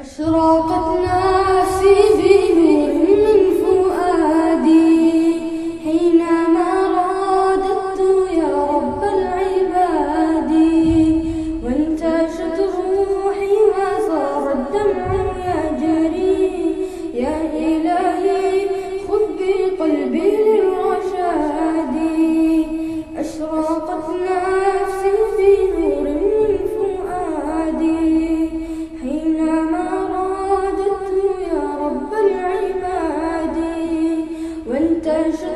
أشرقت نار 是。